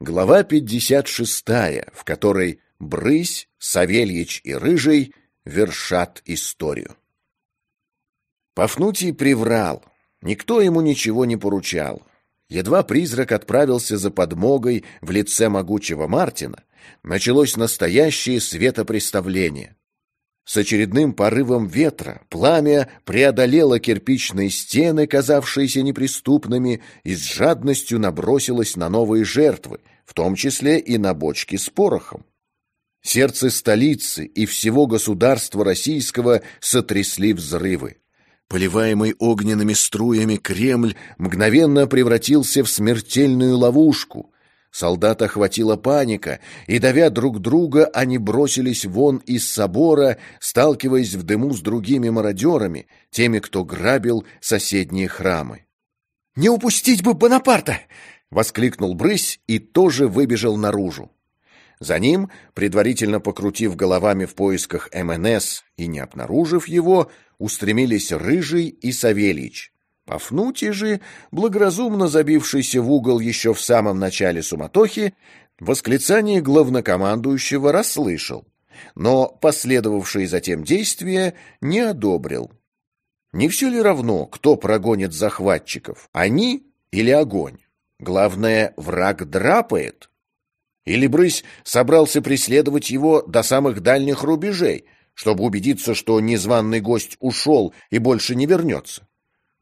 Глава 56, в которой Брысь, Савельич и Рыжий вершат историю. Пафнутий приврал. Никто ему ничего не поручал. Едва призрак отправился за подмогой в лице могучего Мартина, началось настоящее светопреставление. С очередным порывом ветра пламя преодолело кирпичные стены, казавшиеся неприступными, и с жадностью набросилось на новые жертвы, в том числе и на бочки с порохом. Сердце столицы и всего государства российского сотрясли взрывы. Поливаемый огненными струями Кремль мгновенно превратился в смертельную ловушку. Солдат охватила паника, и, давя друг друга, они бросились вон из собора, сталкиваясь в дыму с другими мародерами, теми, кто грабил соседние храмы. «Не упустить бы Бонапарта!» — воскликнул Брысь и тоже выбежал наружу. За ним, предварительно покрутив головами в поисках МНС и не обнаружив его, устремились Рыжий и Савельич. Пафнутий же, благоразумно забившийся в угол еще в самом начале суматохи, восклицание главнокомандующего расслышал, но последовавшие затем действия не одобрил. Не все ли равно, кто прогонит захватчиков, они или огонь? Главное, враг драпает. Или Брысь собрался преследовать его до самых дальних рубежей, чтобы убедиться, что незваный гость ушел и больше не вернется?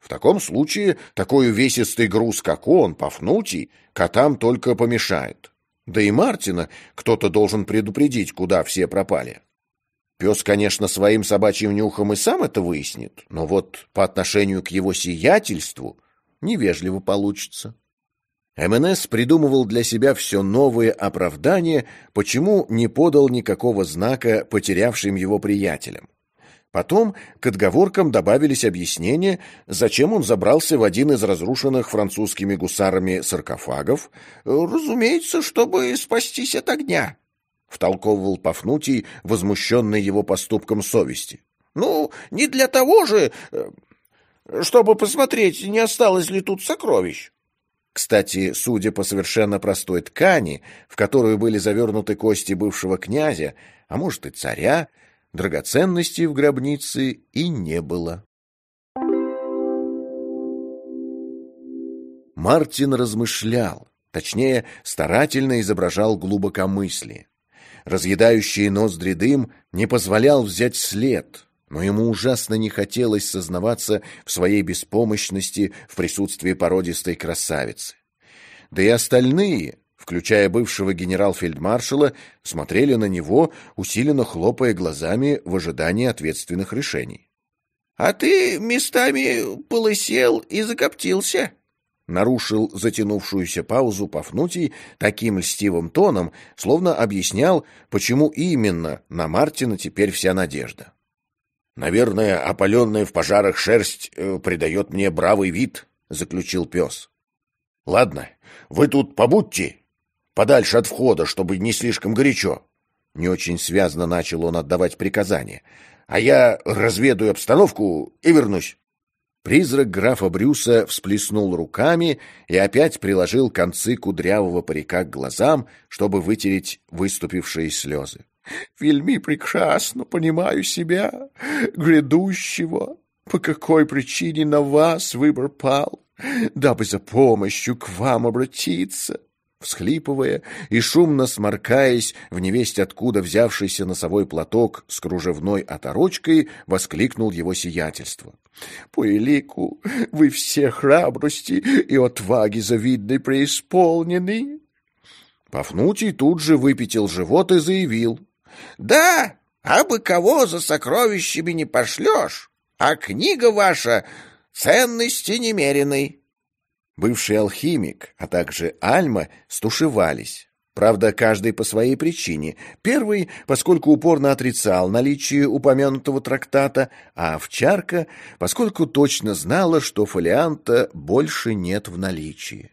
В таком случае такой увесистый груз, как он, Пафнутий, котам только помешает. Да и Мартина кто-то должен предупредить, куда все пропали. Пес, конечно, своим собачьим нюхом и сам это выяснит, но вот по отношению к его сиятельству невежливо получится. МНС придумывал для себя все новые оправдания, почему не подал никакого знака потерявшим его приятелям. Потом к отговоркам добавились объяснения, зачем он забрался в один из разрушенных французскими гусарами саркофагов, разумеется, чтобы спастись от огня, — втолковывал Пафнутий, возмущенный его поступком совести. — Ну, не для того же, э, чтобы посмотреть, не осталось ли тут сокровищ. Кстати, судя по совершенно простой ткани, в которую были завернуты кости бывшего князя, а может и царя, драгоценностей в гробнице и не было. Мартин размышлял, точнее, старательно изображал глубокомыслие. Разъедающий ноздри дым не позволял взять след, но ему ужасно не хотелось сознаваться в своей беспомощности в присутствии породистой красавицы. Да и остальные, включая бывшего генерал-фельдмаршала, смотрели на него, усиленно хлопая глазами в ожидании ответственных решений. — А ты местами полысел и закоптился, — нарушил затянувшуюся паузу Пафнутий таким льстивым тоном, словно объяснял, почему именно на Мартина теперь вся надежда. — Наверное, опаленная в пожарах шерсть э, придает мне бравый вид, — заключил пес. — Ладно, вы тут побудьте подальше от входа, чтобы не слишком горячо. Не очень связно начал он отдавать приказания. А я разведаю обстановку и вернусь. Призрак графа Брюса всплеснул руками и опять приложил концы кудрявого парика к глазам, чтобы вытереть выступившие слезы. «Вельми прекрасно понимаю себя, грядущего. По какой причине на вас выбор пал, дабы за помощью к вам обратиться?» Всхлипывая и шумно сморкаясь в невесть откуда взявшийся носовой платок с кружевной оторочкой, воскликнул его сиятельство. «По элику вы все храбрости и отваги завидной преисполнены!» Пафнутий тут же выпятил живот и заявил. «Да, а бы кого за сокровищами не пошлешь, а книга ваша ценности немеренной!» Бывший алхимик, а также Альма стушевались. Правда, каждый по своей причине. Первый, поскольку упорно отрицал наличие упомянутого трактата, а овчарка, поскольку точно знала, что фолианта больше нет в наличии.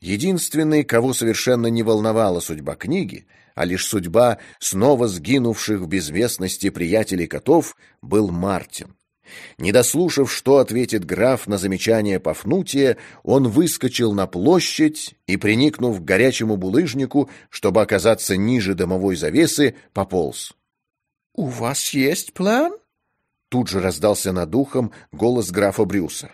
Единственный, кого совершенно не волновала судьба книги, а лишь судьба снова сгинувших в безвестности приятелей котов, был Мартин. Не дослушав, что ответит граф на замечание Пафнутия, он выскочил на площадь и, приникнув к горячему булыжнику, чтобы оказаться ниже дымовой завесы, пополз. — У вас есть план? Тут же раздался над ухом голос графа Брюса.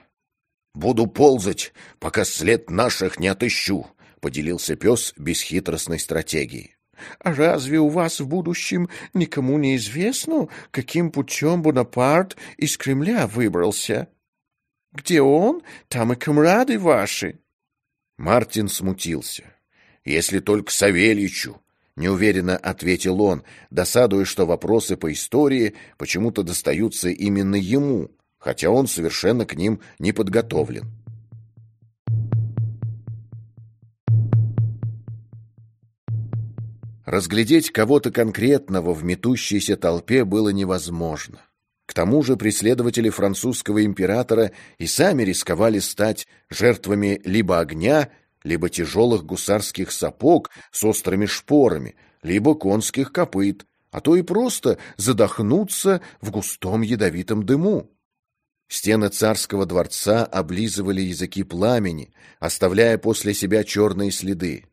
«Буду ползать, пока след наших не отыщу», — поделился пес бесхитростной стратегией. А разве у вас в будущем никому не известно, каким путем Бонапарт из Кремля выбрался? Где он, там и комрады ваши. Мартин смутился. Если только Савельичу, неуверенно ответил он, досадуя, что вопросы по истории почему-то достаются именно ему, хотя он совершенно к ним не подготовлен. Разглядеть кого-то конкретного в метущейся толпе было невозможно. К тому же преследователи французского императора и сами рисковали стать жертвами либо огня, либо тяжелых гусарских сапог с острыми шпорами, либо конских копыт, а то и просто задохнуться в густом ядовитом дыму. Стены царского дворца облизывали языки пламени, оставляя после себя черные следы. —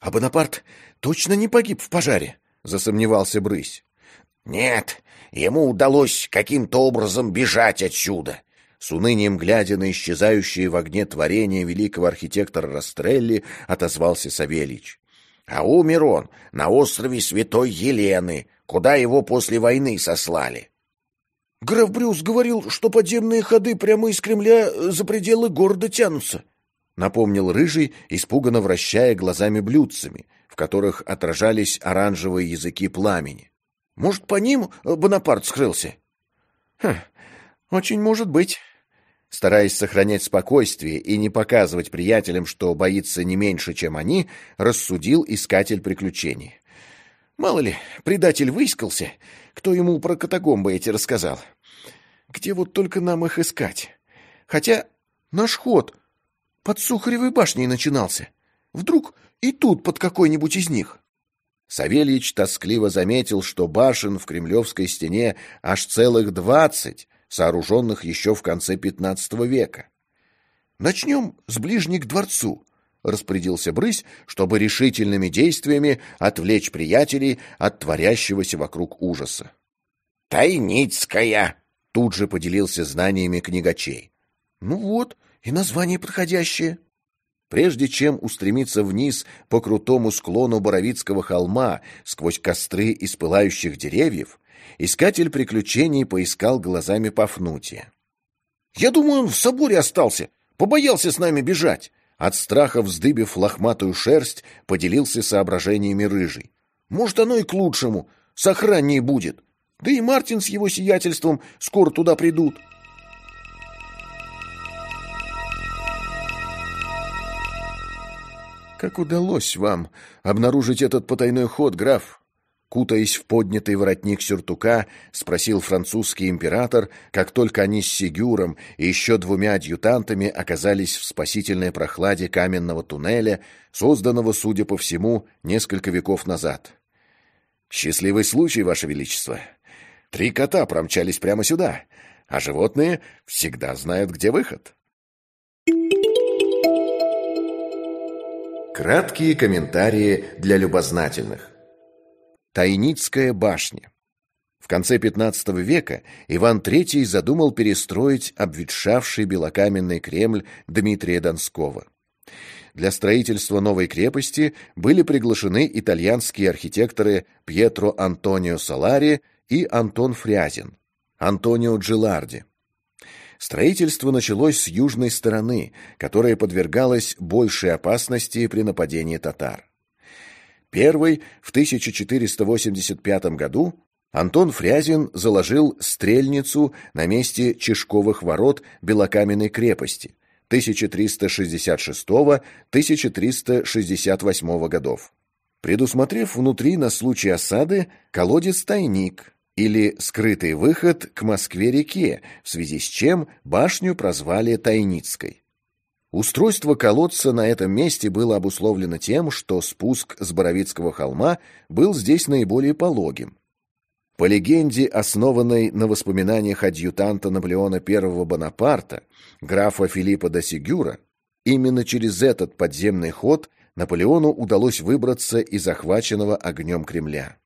А Бонапарт точно не погиб в пожаре? — засомневался Брысь. — Нет, ему удалось каким-то образом бежать отсюда. С унынием глядя на исчезающие в огне творения великого архитектора Растрелли, отозвался Савельич. А умер он на острове Святой Елены, куда его после войны сослали. Граф Брюс говорил, что подземные ходы прямо из Кремля за пределы города тянутся напомнил рыжий, испуганно вращая глазами-блюдцами, в которых отражались оранжевые языки пламени. Может, по ним Бонапарт скрылся? Хм, очень может быть. Стараясь сохранять спокойствие и не показывать приятелям, что боится не меньше, чем они, рассудил искатель приключений. Мало ли, предатель выискался, кто ему про катакомбы эти рассказал. Где вот только нам их искать? Хотя наш ход под Сухаревой башней начинался. Вдруг и тут под какой-нибудь из них. Савельич тоскливо заметил, что башен в Кремлевской стене аж целых двадцать, сооруженных еще в конце пятнадцатого века. «Начнем с ближней к дворцу», — распорядился Брысь, чтобы решительными действиями отвлечь приятелей от творящегося вокруг ужаса. «Тайницкая!» — тут же поделился знаниями книгачей. «Ну вот, и название подходящее. Прежде чем устремиться вниз по крутому склону Боровицкого холма сквозь костры из пылающих деревьев, искатель приключений поискал глазами Пафнутия. «Я думаю, он в соборе остался, побоялся с нами бежать». От страха вздыбив лохматую шерсть, поделился соображениями рыжий. «Может, оно и к лучшему, сохраннее будет. Да и Мартин с его сиятельством скоро туда придут». «Как удалось вам обнаружить этот потайной ход, граф?» Кутаясь в поднятый воротник сюртука, спросил французский император, как только они с Сигюром и еще двумя адъютантами оказались в спасительной прохладе каменного туннеля, созданного, судя по всему, несколько веков назад. «Счастливый случай, Ваше Величество. Три кота промчались прямо сюда, а животные всегда знают, где выход». Краткие комментарии для любознательных. Тайницкая башня. В конце XV века Иван III задумал перестроить обветшавший белокаменный Кремль Дмитрия Донского. Для строительства новой крепости были приглашены итальянские архитекторы Пьетро Антонио Салари и Антон Фрязин, Антонио Джиларди. Строительство началось с южной стороны, которая подвергалась большей опасности при нападении татар. Первый в 1485 году Антон Фрязин заложил стрельницу на месте Чешковых ворот Белокаменной крепости 1366-1368 годов, предусмотрев внутри на случай осады колодец-тайник, или скрытый выход к Москве-реке, в связи с чем башню прозвали Тайницкой. Устройство колодца на этом месте было обусловлено тем, что спуск с Боровицкого холма был здесь наиболее пологим. По легенде, основанной на воспоминаниях адъютанта Наполеона I Бонапарта, графа Филиппа де Сигюра, именно через этот подземный ход Наполеону удалось выбраться из захваченного огнем Кремля.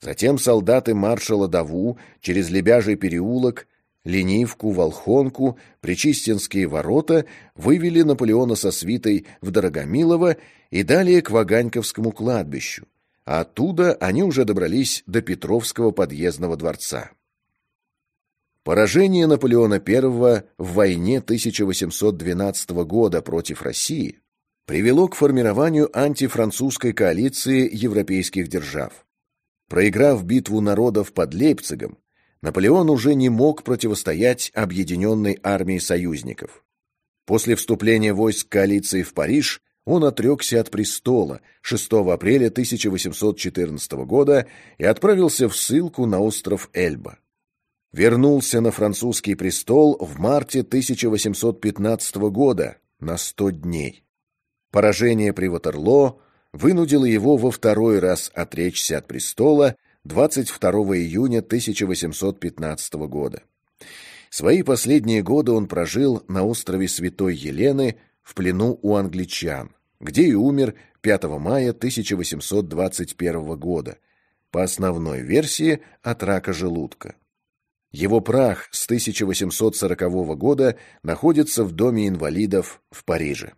Затем солдаты маршала Даву через Лебяжий переулок, Ленивку, Волхонку, Причистинские ворота вывели Наполеона со свитой в Дорогомилово и далее к Ваганьковскому кладбищу, а оттуда они уже добрались до Петровского подъездного дворца. Поражение Наполеона I в войне 1812 года против России привело к формированию антифранцузской коалиции европейских держав. Проиграв битву народов под Лейпцигом, Наполеон уже не мог противостоять объединенной армии союзников. После вступления войск коалиции в Париж он отрекся от престола 6 апреля 1814 года и отправился в ссылку на остров Эльба. Вернулся на французский престол в марте 1815 года на 100 дней. Поражение при Ватерлоо вынудило его во второй раз отречься от престола 22 июня 1815 года. Свои последние годы он прожил на острове Святой Елены в плену у англичан, где и умер 5 мая 1821 года, по основной версии от рака желудка. Его прах с 1840 года находится в Доме инвалидов в Париже.